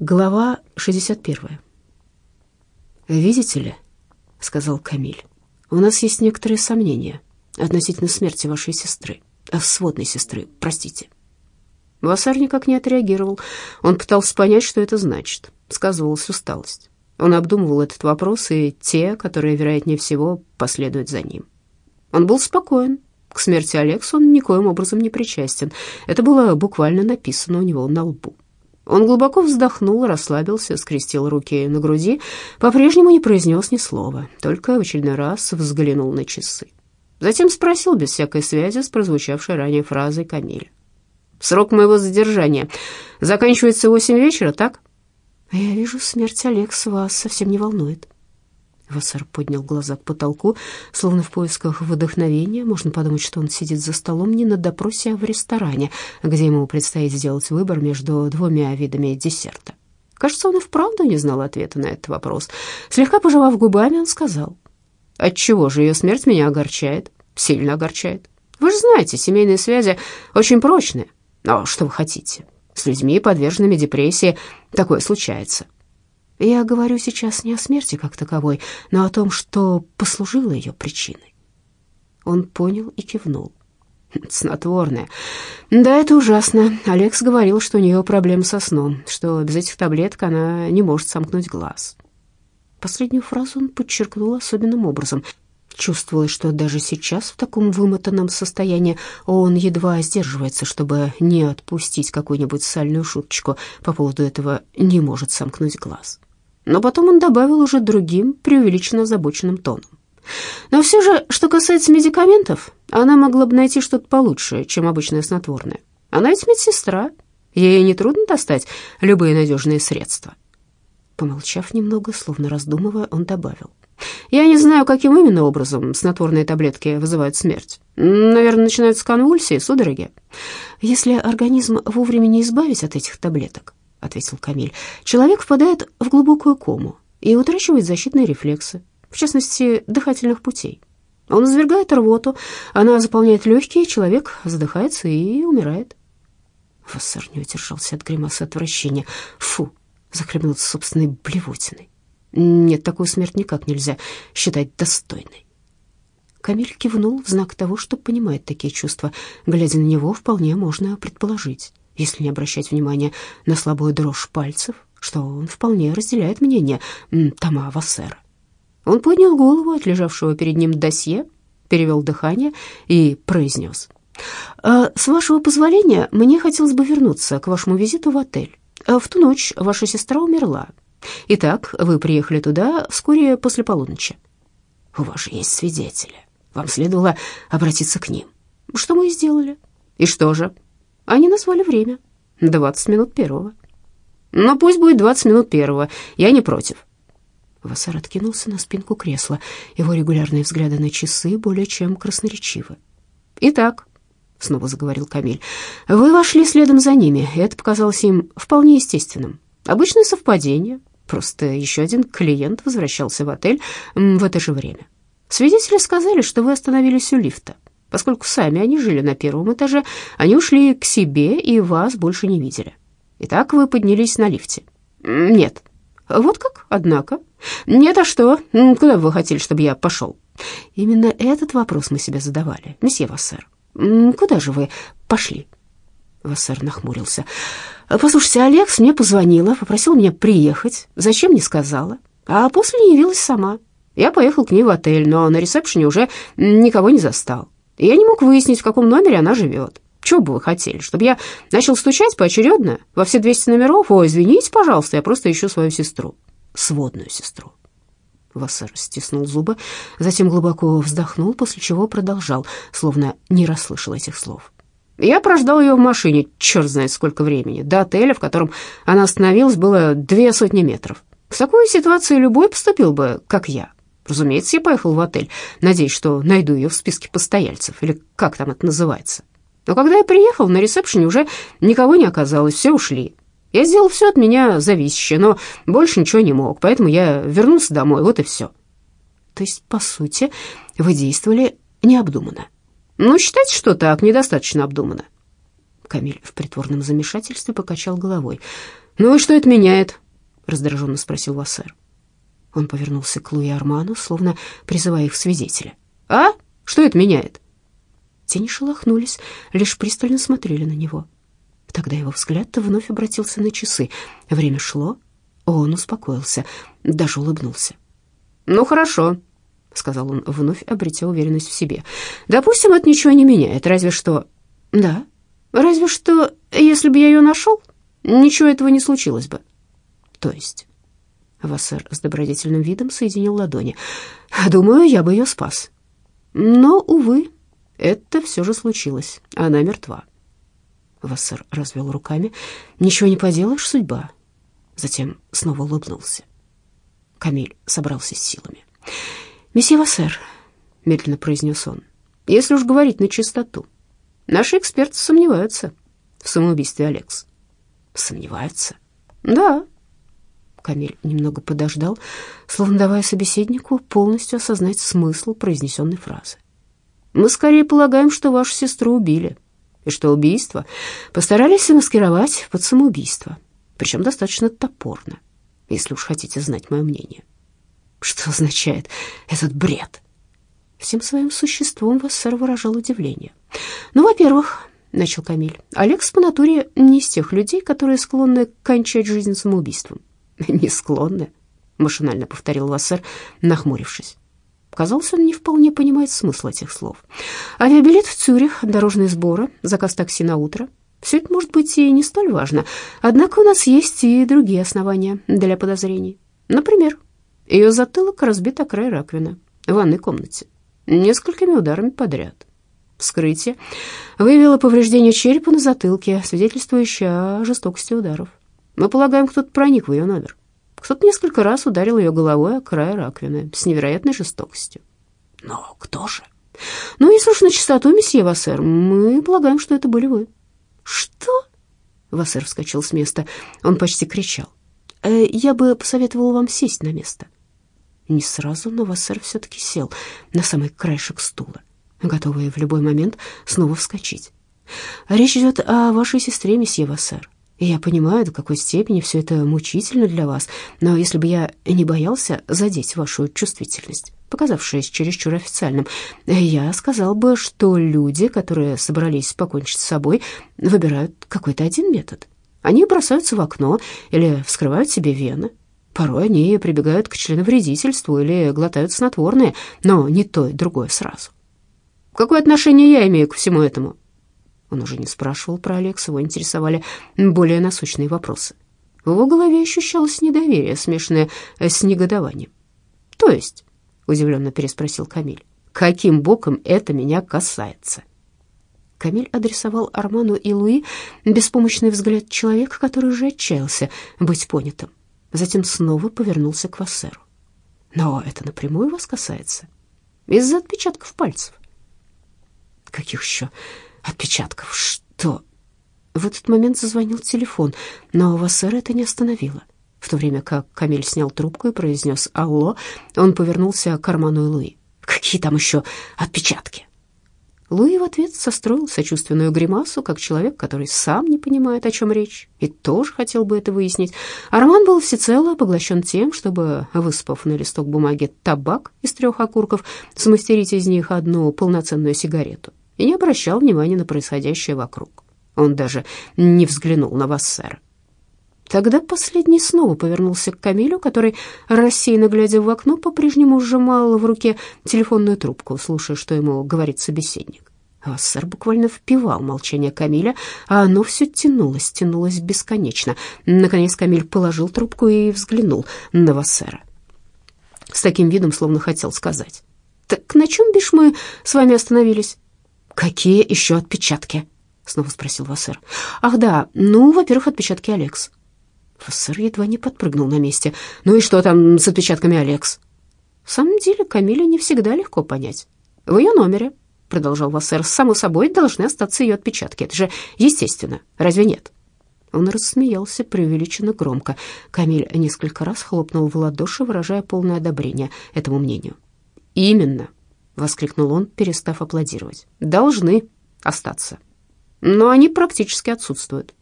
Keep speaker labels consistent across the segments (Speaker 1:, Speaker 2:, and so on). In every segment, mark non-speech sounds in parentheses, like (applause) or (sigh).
Speaker 1: Глава 61. «Видите ли», — сказал Камиль, — «у нас есть некоторые сомнения относительно смерти вашей сестры, а сводной сестры, простите». Вассар никак не отреагировал. Он пытался понять, что это значит. Сказывалась усталость. Он обдумывал этот вопрос и те, которые, вероятнее всего, последуют за ним. Он был спокоен. К смерти Алекса он никоим образом не причастен. Это было буквально написано у него на лбу. Он глубоко вздохнул, расслабился, скрестил руки на груди, по-прежнему не произнес ни слова, только в очередной раз взглянул на часы. Затем спросил без всякой связи с прозвучавшей ранее фразой Камиля. «Срок моего задержания заканчивается в восемь вечера, так?» «Я вижу, смерть Алекс вас совсем не волнует», Вассар поднял глаза к потолку, словно в поисках вдохновения. Можно подумать, что он сидит за столом не на допросе, а в ресторане, где ему предстоит сделать выбор между двумя видами десерта. Кажется, он и вправду не знал ответа на этот вопрос. Слегка пожевав губами, он сказал, «Отчего же ее смерть меня огорчает? Сильно огорчает. Вы же знаете, семейные связи очень прочные. Но что вы хотите? С людьми, подверженными депрессии, такое случается. Я говорю сейчас не о смерти как таковой, но о том, что послужило ее причиной. Он понял и кивнул. Снотворное. Да, это ужасно. Алекс говорил, что у нее проблемы со сном, что без этих таблеток она не может сомкнуть глаз. Последнюю фразу он подчеркнул особенным образом. Чувствовалось, что даже сейчас, в таком вымотанном состоянии, он едва сдерживается, чтобы не отпустить какую-нибудь сальную шуточку по поводу этого «не может сомкнуть глаз». Но потом он добавил уже другим, преувеличенно озабоченным тоном. Но все же, что касается медикаментов, она могла бы найти что-то получше, чем обычное снотворное. Она ведь медсестра, ей нетрудно достать любые надежные средства. Помолчав немного, словно раздумывая, он добавил. «Я не знаю, каким именно образом снотворные таблетки вызывают смерть. Наверное, начинаются конвульсии, судороги. Если организм вовремя не избавить от этих таблеток, ответил Камиль. Человек впадает в глубокую кому и утрачивает защитные рефлексы, в частности, дыхательных путей. Он извергает рвоту, она заполняет легкие, человек задыхается и умирает. Вассар не удержался от гримасы отвращения. Фу, захлебнулся собственной блевотиной. Нет, такую смерть никак нельзя считать достойной. Камиль кивнул в знак того, что понимает такие чувства. Глядя на него, вполне можно предположить если не обращать внимания на слабую дрожь пальцев, что он вполне разделяет мнение Тома Вассера. Он поднял голову от лежавшего перед ним досье, перевел дыхание и произнес. «А, «С вашего позволения, мне хотелось бы вернуться к вашему визиту в отель. А, в ту ночь ваша сестра умерла. Итак, вы приехали туда вскоре после полуночи. У вас же есть свидетели. Вам следовало обратиться к ним. Что мы и сделали. И что же? Они назвали время. Двадцать минут первого. Ну, пусть будет двадцать минут первого. Я не против. Вассар откинулся на спинку кресла. Его регулярные взгляды на часы более чем красноречивы. «Итак», — снова заговорил Камиль, — «вы вошли следом за ними. Это показалось им вполне естественным. Обычное совпадение. Просто еще один клиент возвращался в отель в это же время. Свидетели сказали, что вы остановились у лифта. Поскольку сами они жили на первом этаже, они ушли к себе и вас больше не видели. Итак, вы поднялись на лифте. Нет. Вот как, однако. Нет, а что? Куда вы хотели, чтобы я пошел? Именно этот вопрос мы себе задавали, месье Вассер. Куда же вы пошли? Вассер нахмурился. «Послушайте, Алекс мне позвонила, попросил меня приехать. Зачем, не сказала. А после не явилась сама. Я поехал к ней в отель, но на ресепшене уже никого не застал. Я не мог выяснить, в каком номере она живет. Чего бы вы хотели, чтобы я начал стучать поочередно во все 200 номеров? О, извините, пожалуйста, я просто ищу свою сестру, сводную сестру. Вассер стиснул зубы, затем глубоко вздохнул, после чего продолжал, словно не расслышал этих слов. Я прождал ее в машине, черт знает сколько времени. До отеля, в котором она остановилась, было две сотни метров. В такой ситуации любой поступил бы, как я. Разумеется, я поехал в отель, надеясь, что найду ее в списке постояльцев, или как там это называется. Но когда я приехал, на ресепшене уже никого не оказалось, все ушли. Я сделал все от меня зависящее, но больше ничего не мог, поэтому я вернулся домой, вот и все. То есть, по сути, вы действовали необдуманно. Ну, считайте, что так, недостаточно обдуманно. Камиль в притворном замешательстве покачал головой. «Ну и что это меняет?» — раздраженно спросил Вассер. Он повернулся к Луи Арману, словно призывая их свидетеля. «А? Что это меняет?» Те не шелохнулись, лишь пристально смотрели на него. Тогда его взгляд вновь обратился на часы. Время шло, он успокоился, даже улыбнулся. «Ну, хорошо», — сказал он, вновь обретя уверенность в себе. «Допустим, это ничего не меняет, разве что...» «Да, разве что, если бы я ее нашел, ничего этого не случилось бы». «То есть...» Вассер с добродетельным видом соединил ладони. «Думаю, я бы ее спас. Но, увы, это все же случилось. Она мертва». Вассер развел руками. «Ничего не поделаешь, судьба». Затем снова улыбнулся. Камиль собрался с силами. «Месье Вассер», — медленно произнес он, — «если уж говорить на чистоту, наши эксперты сомневаются в самоубийстве Алекс». «Сомневаются?» «Да». Камиль немного подождал, словно давая собеседнику полностью осознать смысл произнесенной фразы. «Мы скорее полагаем, что вашу сестру убили, и что убийство постарались замаскировать под самоубийство, причем достаточно топорно, если уж хотите знать мое мнение». Что означает этот бред? Всем своим существом Вассер выражал удивление. «Ну, во-первых, — начал Камиль, — Алекс по натуре не из тех людей, которые склонны кончать жизнь самоубийством». (laughs) «Не склонны», — машинально повторил Вассер, нахмурившись. Казалось, он не вполне понимает смысл этих слов. Авиабилет в Цюрих, дорожные сборы, заказ такси на утро — все это может быть и не столь важно. Однако у нас есть и другие основания для подозрений. Например, ее затылок разбит о край раковины в ванной комнате несколькими ударами подряд. Вскрытие выявило повреждение черепа на затылке, свидетельствующее о жестокости ударов. Мы полагаем, кто-то проник в ее номер. Кто-то несколько раз ударил ее головой о край раковины с невероятной жестокостью. Но кто же? Ну, если уж на чистоту, месье Вассер, мы полагаем, что это были вы. Что? Вассер вскочил с места. Он почти кричал. «Э, «Я бы посоветовал вам сесть на место». Не сразу, но Вассер все-таки сел на самый краешек стула, готовый в любой момент снова вскочить. «Речь идет о вашей сестре, месье Вассер. Я понимаю, до какой степени все это мучительно для вас, но если бы я не боялся задеть вашу чувствительность, показавшись чересчур официальным, я сказал бы, что люди, которые собрались покончить с собой, выбирают какой-то один метод. Они бросаются в окно или вскрывают себе вены, Порой они прибегают к членовредительству или глотают снотворное, но не то и другое сразу. Какое отношение я имею к всему этому? Он уже не спрашивал про Алекса, его интересовали более насущные вопросы. В его голове ощущалось недоверие, смешанное с негодованием. «То есть?» — удивленно переспросил Камиль. «Каким боком это меня касается?» Камиль адресовал Арману и Луи беспомощный взгляд человека, который уже отчаялся быть понятым затем снова повернулся к Вассеру. «Но это напрямую вас касается? Из-за отпечатков пальцев?» «Каких еще отпечатков? Что?» В этот момент зазвонил телефон, но Вассера это не остановило. В то время как Камиль снял трубку и произнес «Алло», он повернулся к карману Луи. «Какие там еще отпечатки?» Луи в ответ состроил сочувственную гримасу, как человек, который сам не понимает, о чем речь, и тоже хотел бы это выяснить. Арман был всецело поглощен тем, чтобы, выспав на листок бумаги табак из трех окурков, смастерить из них одну полноценную сигарету, и не обращал внимания на происходящее вокруг. Он даже не взглянул на Вассера. Тогда последний снова повернулся к Камилю, который, рассеянно глядя в окно, по-прежнему сжимал в руке телефонную трубку, слушая, что ему говорит собеседник. Вассер буквально впивал молчание Камиля, а оно все тянулось, тянулось бесконечно. Наконец Камиль положил трубку и взглянул на Вассера. С таким видом, словно хотел сказать. «Так на чем, бишь, мы с вами остановились?» «Какие еще отпечатки?» — снова спросил Вассер. «Ах да, ну, во-первых, отпечатки Алекс. Сэр едва не подпрыгнул на месте. «Ну и что там с отпечатками Алекс?» «В самом деле, Камиле не всегда легко понять. В ее номере, — продолжал Вассер, — само собой должны остаться ее отпечатки. Это же естественно, разве нет?» Он рассмеялся преувеличенно громко. Камиль несколько раз хлопнул в ладоши, выражая полное одобрение этому мнению. «Именно!» — воскликнул он, перестав аплодировать. «Должны остаться. Но они практически отсутствуют.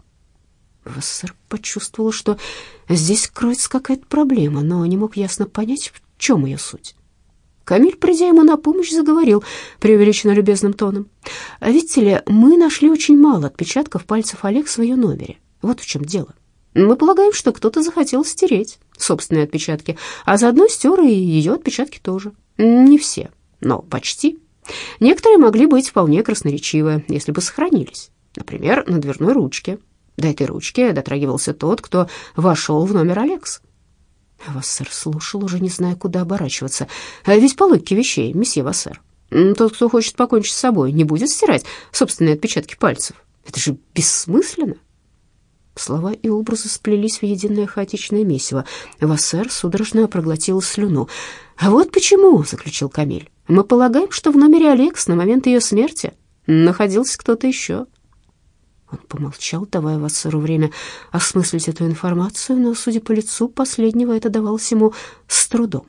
Speaker 1: Вассер почувствовал, что здесь кроется какая-то проблема, но не мог ясно понять, в чем ее суть. Камиль, придя ему на помощь, заговорил преувеличенно любезным тоном. «А «Видите ли, мы нашли очень мало отпечатков пальцев Олег в ее номере. Вот в чем дело. Мы полагаем, что кто-то захотел стереть собственные отпечатки, а заодно стер и ее отпечатки тоже. Не все, но почти. Некоторые могли быть вполне красноречивы, если бы сохранились. Например, на дверной ручке. До этой ручки дотрагивался тот, кто вошел в номер Алекс. Вассер слушал, уже не зная, куда оборачиваться. А ведь по логике вещей, месье Вассер, тот, кто хочет покончить с собой, не будет стирать собственные отпечатки пальцев. Это же бессмысленно. Слова и образы сплелись в единое хаотичное месиво. Вассер судорожно проглотил слюну. «А вот почему», — заключил Камиль, — «мы полагаем, что в номере Алекс на момент ее смерти находился кто-то еще». Он помолчал, давая Вассеру время осмыслить эту информацию, но, судя по лицу последнего, это давалось ему с трудом.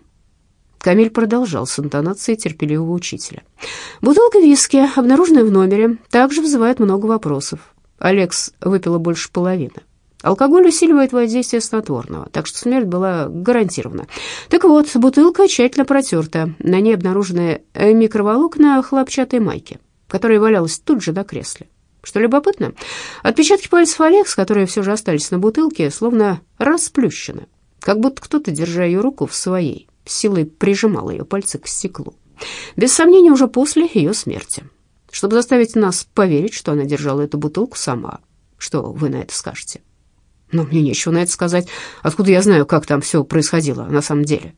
Speaker 1: Камиль продолжал с интонацией терпеливого учителя. «Бутылка виски, обнаруженная в номере, также вызывает много вопросов. Алекс выпила больше половины. Алкоголь усиливает воздействие снотворного, так что смерть была гарантирована. Так вот, бутылка тщательно протерта. На ней обнаружены микроволокна хлопчатой майки, которая валялась тут же на кресле. Что любопытно, отпечатки пальцев Алекс, которые все же остались на бутылке, словно расплющены, как будто кто-то, держа ее руку в своей, силой прижимал ее пальцы к стеклу. Без сомнения, уже после ее смерти. Чтобы заставить нас поверить, что она держала эту бутылку сама. Что вы на это скажете? Но мне нечего на это сказать. Откуда я знаю, как там все происходило на самом деле?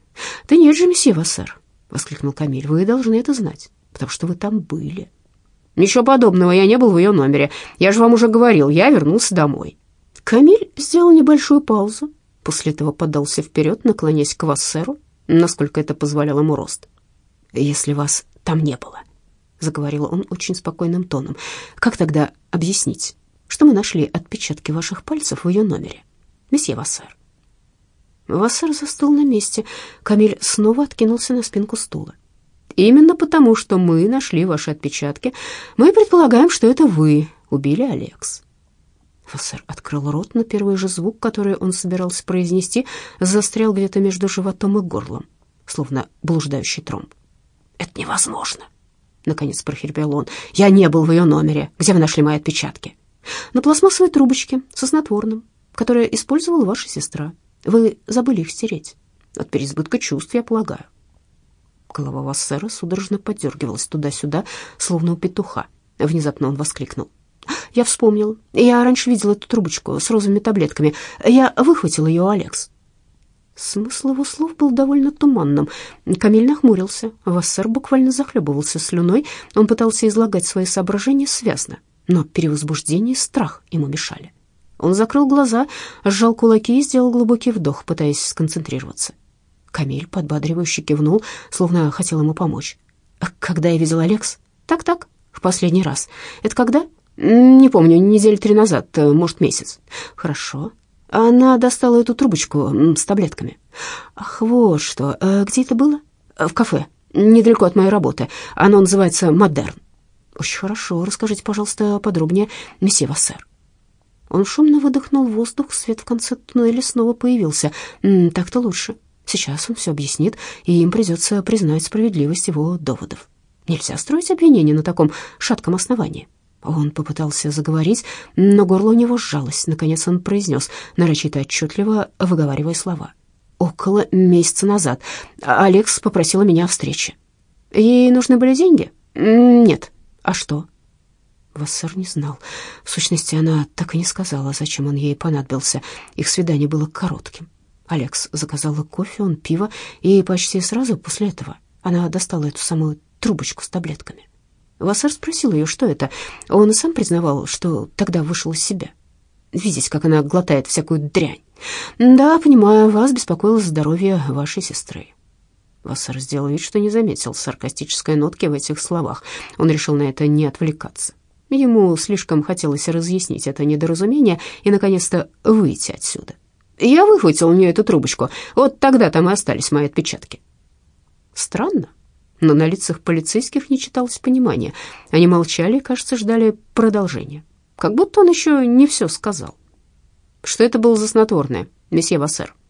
Speaker 1: Да нет же, месье Вассер, воскликнул Камиль, вы должны это знать, потому что вы там были. Ничего подобного, я не был в ее номере. Я же вам уже говорил, я вернулся домой. Камиль сделал небольшую паузу, после этого подался вперед, наклоняясь к Вассеру, насколько это позволял ему рост. «Если вас там не было», — заговорил он очень спокойным тоном, — «как тогда объяснить, что мы нашли отпечатки ваших пальцев в ее номере, месье Вассер?» Вассер застыл на месте. Камиль снова откинулся на спинку стула. Именно потому, что мы нашли ваши отпечатки, мы предполагаем, что это вы убили Алекс. Фассер открыл рот, но первый же звук, который он собирался произнести, застрял где-то между животом и горлом, словно блуждающий тромб. «Это невозможно!» — наконец прохрипел он. «Я не был в ее номере. Где вы нашли мои отпечатки?» «На пластмассовой трубочке со снотворным, которое использовала ваша сестра. Вы забыли их стереть. От переизбытка чувств, я полагаю. Голова Вассера судорожно подергивалась туда-сюда, словно у петуха. Внезапно он воскликнул. «Я вспомнил. Я раньше видел эту трубочку с розовыми таблетками. Я выхватил ее, Алекс». Смысл его слов был довольно туманным. Камиль нахмурился. Вассер буквально захлебывался слюной. Он пытался излагать свои соображения связно, но перевозбуждение и страх ему мешали. Он закрыл глаза, сжал кулаки и сделал глубокий вдох, пытаясь сконцентрироваться. Камиль подбадривающе кивнул, словно хотел ему помочь. «Когда я видел Алекс?» «Так-так, в последний раз. Это когда?» «Не помню, недели три назад, э, может, месяц». «Хорошо». Она достала эту трубочку с таблетками. «Ах, вот что. Э, где это было?» «В кафе, недалеко от моей работы. Оно называется «Модерн». «Очень хорошо. Расскажите, пожалуйста, подробнее, месье Вассер». Он шумно выдохнул воздух, свет в конце туннеля снова появился. «Так-то лучше». Сейчас он все объяснит, и им придется признать справедливость его доводов. Нельзя строить обвинение на таком шатком основании. Он попытался заговорить, но горло у него сжалось. Наконец он произнес, нарочито отчетливо выговаривая слова. «Около месяца назад Алекс попросила меня о встрече. Ей нужны были деньги? Нет. А что?» Вассер не знал. В сущности, она так и не сказала, зачем он ей понадобился. Их свидание было коротким. Алекс заказала кофе, он пиво, и почти сразу после этого она достала эту самую трубочку с таблетками. Вассар спросил ее, что это. Он и сам признавал, что тогда вышел из себя. Видеть, как она глотает всякую дрянь. «Да, понимаю, вас беспокоило здоровье вашей сестры». Вассар сделал вид, что не заметил саркастической нотки в этих словах. Он решил на это не отвлекаться. Ему слишком хотелось разъяснить это недоразумение и, наконец-то, выйти отсюда. Я выхватил у нее эту трубочку. Вот тогда там и остались мои отпечатки. Странно, но на лицах полицейских не читалось понимания. Они молчали и, кажется, ждали продолжения. Как будто он еще не все сказал. Что это было за снотворное, месье Вассер? —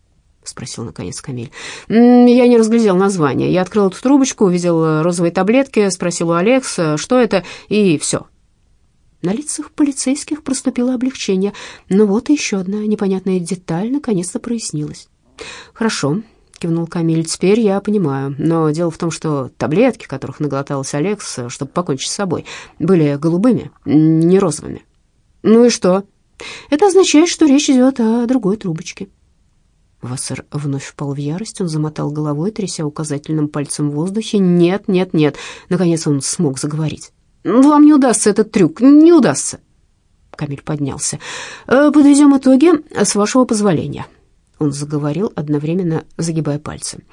Speaker 1: спросил наконец Камиль. «Я не разглядел название. Я открыл эту трубочку, увидел розовые таблетки, спросил у Алекса, что это, и все». На лицах полицейских проступило облегчение. Но вот еще одна непонятная деталь наконец-то прояснилась. «Хорошо», — кивнул Камиль, — «теперь я понимаю. Но дело в том, что таблетки, которых наглотался Алекс, чтобы покончить с собой, были голубыми, не розовыми». «Ну и что?» «Это означает, что речь идет о другой трубочке». Вассер вновь впал в ярость, он замотал головой, тряся указательным пальцем в воздухе. «Нет, нет, нет!» Наконец он смог заговорить. «Вам не удастся этот трюк, не удастся!» Камиль поднялся. «Э, «Подведем итоги, с вашего позволения». Он заговорил, одновременно загибая пальцы.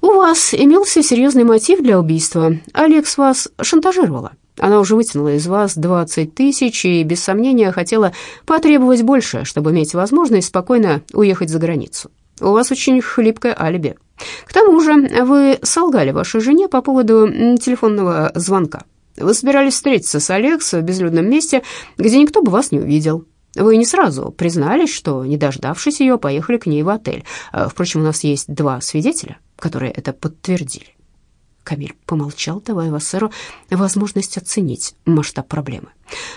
Speaker 1: «У вас имелся серьезный мотив для убийства. Алекс вас шантажировала. Она уже вытянула из вас 20 тысяч и, без сомнения, хотела потребовать больше, чтобы иметь возможность спокойно уехать за границу. У вас очень хлипкое алиби. К тому же вы солгали вашей жене по поводу телефонного звонка. Вы собирались встретиться с Алекс в безлюдном месте, где никто бы вас не увидел. Вы не сразу признались, что, не дождавшись ее, поехали к ней в отель. А, впрочем, у нас есть два свидетеля, которые это подтвердили. Камиль помолчал, давая Вассеру возможность оценить масштаб проблемы.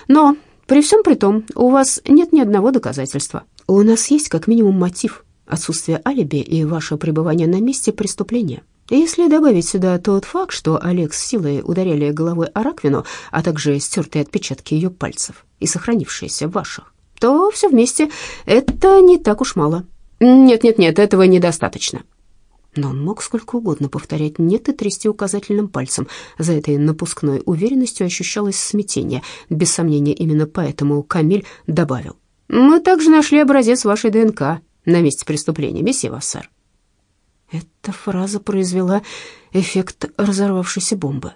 Speaker 1: «Но при всем при том, у вас нет ни одного доказательства. У нас есть как минимум мотив, отсутствие алиби и ваше пребывание на месте преступления. Если добавить сюда тот факт, что Олег с силой ударяли головой о раковину, а также стертые отпечатки ее пальцев и сохранившиеся в ваших, то все вместе это не так уж мало. Нет-нет-нет, этого недостаточно. Но он мог сколько угодно повторять «нет» и трясти указательным пальцем. За этой напускной уверенностью ощущалось смятение. Без сомнения, именно поэтому Камиль добавил. «Мы также нашли образец вашей ДНК на месте преступления, месье Вассар». Эта фраза произвела эффект разорвавшейся бомбы.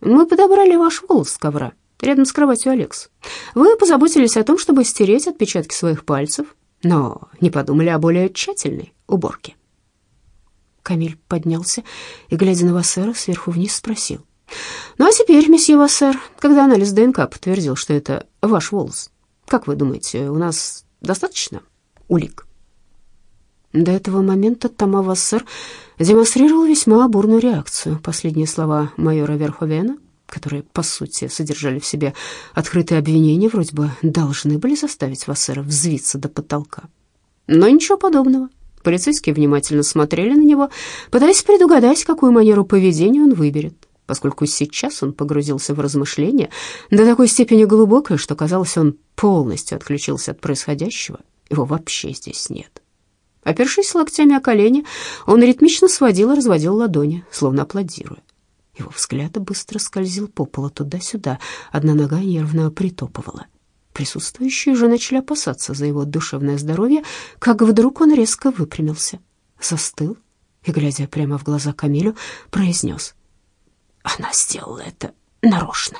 Speaker 1: «Мы подобрали ваш волос с ковра рядом с кроватью Алекс. Вы позаботились о том, чтобы стереть отпечатки своих пальцев, но не подумали о более тщательной уборке». Камиль поднялся и, глядя на Вассера, сверху вниз спросил. «Ну а теперь, месье Вассер, когда анализ ДНК подтвердил, что это ваш волос, как вы думаете, у нас достаточно улик?» До этого момента Тома Вассер демонстрировал весьма бурную реакцию. Последние слова майора Верховена, которые, по сути, содержали в себе открытые обвинения, вроде бы должны были заставить Вассера взвиться до потолка. Но ничего подобного. Полицейские внимательно смотрели на него, пытаясь предугадать, какую манеру поведения он выберет, поскольку сейчас он погрузился в размышления до такой степени глубокое, что, казалось, он полностью отключился от происходящего, его вообще здесь нет. Опершись локтями о колени, он ритмично сводил и разводил ладони, словно аплодируя. Его взгляд быстро скользил по полу туда-сюда, одна нога нервно притопывала. Присутствующие же начали опасаться за его душевное здоровье, как вдруг он резко выпрямился, застыл и, глядя прямо в глаза Камилю, произнес. «Она сделала это нарочно».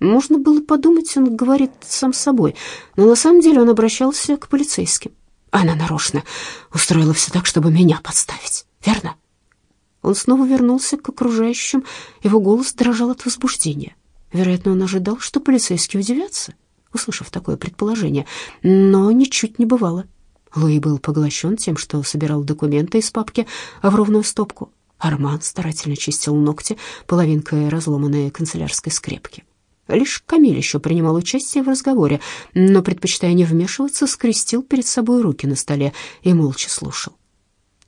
Speaker 1: Можно было подумать, он говорит сам собой, но на самом деле он обращался к полицейским. Она нарочно устроила все так, чтобы меня подставить, верно? Он снова вернулся к окружающим, его голос дрожал от возбуждения. Вероятно, он ожидал, что полицейские удивятся, услышав такое предположение, но ничуть не бывало. Луи был поглощен тем, что собирал документы из папки в ровную стопку. Арман старательно чистил ногти половинкой разломанной канцелярской скрепки. Лишь Камиль еще принимал участие в разговоре, но, предпочитая не вмешиваться, скрестил перед собой руки на столе и молча слушал.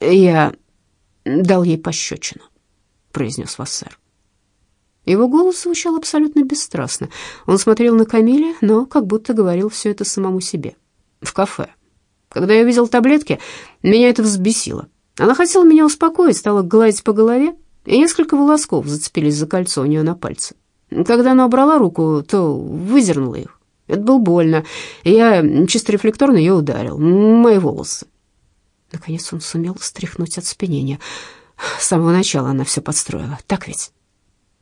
Speaker 1: «Я дал ей пощечину», — произнес Вассер. Его голос звучал абсолютно бесстрастно. Он смотрел на Камиля, но как будто говорил все это самому себе. «В кафе. Когда я увидел таблетки, меня это взбесило. Она хотела меня успокоить, стала гладить по голове, и несколько волосков зацепились за кольцо у нее на пальце. Когда она убрала руку, то выдернула их. Это было больно. Я чисто рефлекторно ее ударил. Мои волосы. Наконец он сумел стряхнуть от спинения. С самого начала она все подстроила. Так ведь?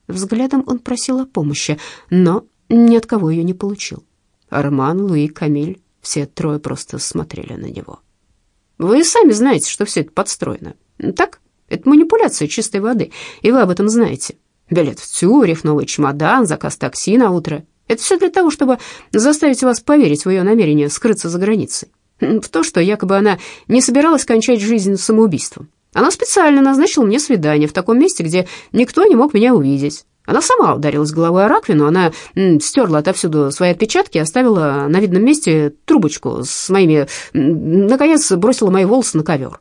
Speaker 1: Взглядом он просил о помощи, но ни от кого ее не получил. Арман, Луи, Камиль, все трое просто смотрели на него. «Вы сами знаете, что все это подстроено. Так? Это манипуляция чистой воды, и вы об этом знаете. Билет в Цюрих, новый чемодан, заказ такси на утро. Это все для того, чтобы заставить вас поверить в ее намерение скрыться за границей. В то, что якобы она не собиралась кончать жизнь самоубийством. Она специально назначила мне свидание в таком месте, где никто не мог меня увидеть. Она сама ударилась головой о раковину, она стерла отовсюду свои отпечатки оставила на видном месте трубочку с моими... Наконец, бросила мои волосы на ковер.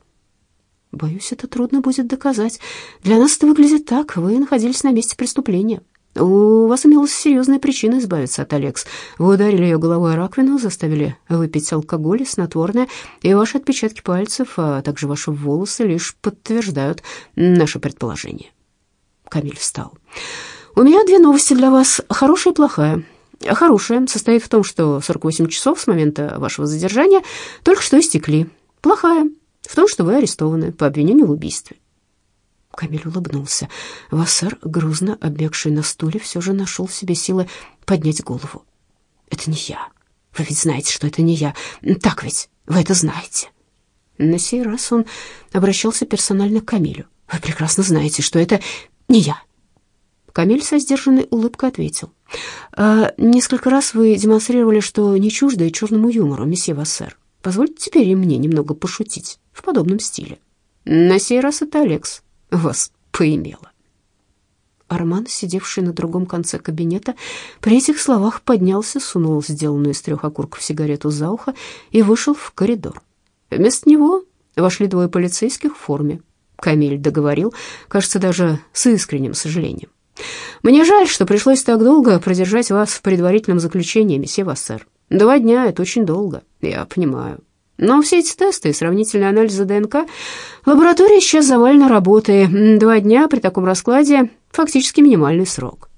Speaker 1: Боюсь, это трудно будет доказать. Для нас это выглядит так. Вы находились на месте преступления. У вас имелась серьезная причина избавиться от Алекс. Вы ударили ее головой о раковину, заставили выпить алкоголь и снотворное, и ваши отпечатки пальцев, а также ваши волосы лишь подтверждают наше предположение. Камиль встал. «У меня две новости для вас, хорошая и плохая. Хорошая состоит в том, что 48 часов с момента вашего задержания только что истекли. Плохая в том, что вы арестованы по обвинению в убийстве. Камиль улыбнулся. Вассар, грузно обмякший на стуле, все же нашел в себе силы поднять голову. «Это не я. Вы ведь знаете, что это не я. Так ведь, вы это знаете». На сей раз он обращался персонально к Камилю. «Вы прекрасно знаете, что это не я». Камиль со сдержанной улыбкой ответил. «Э, «Несколько раз вы демонстрировали, что не чужды черному юмору, месье Вассер. Позвольте теперь и мне немного пошутить в подобном стиле. На сей раз это Алекс вас поимела. Арман, сидевший на другом конце кабинета, при этих словах поднялся, сунул сделанную из трех окурков сигарету за ухо и вышел в коридор. Вместо него вошли двое полицейских в форме. Камиль договорил, кажется, даже с искренним сожалением. «Мне жаль, что пришлось так долго продержать вас в предварительном заключении, месье Вассер. Два дня — это очень долго, я понимаю. Но все эти тесты и сравнительные анализы ДНК лаборатория сейчас завалена работой. Два дня при таком раскладе — фактически минимальный срок.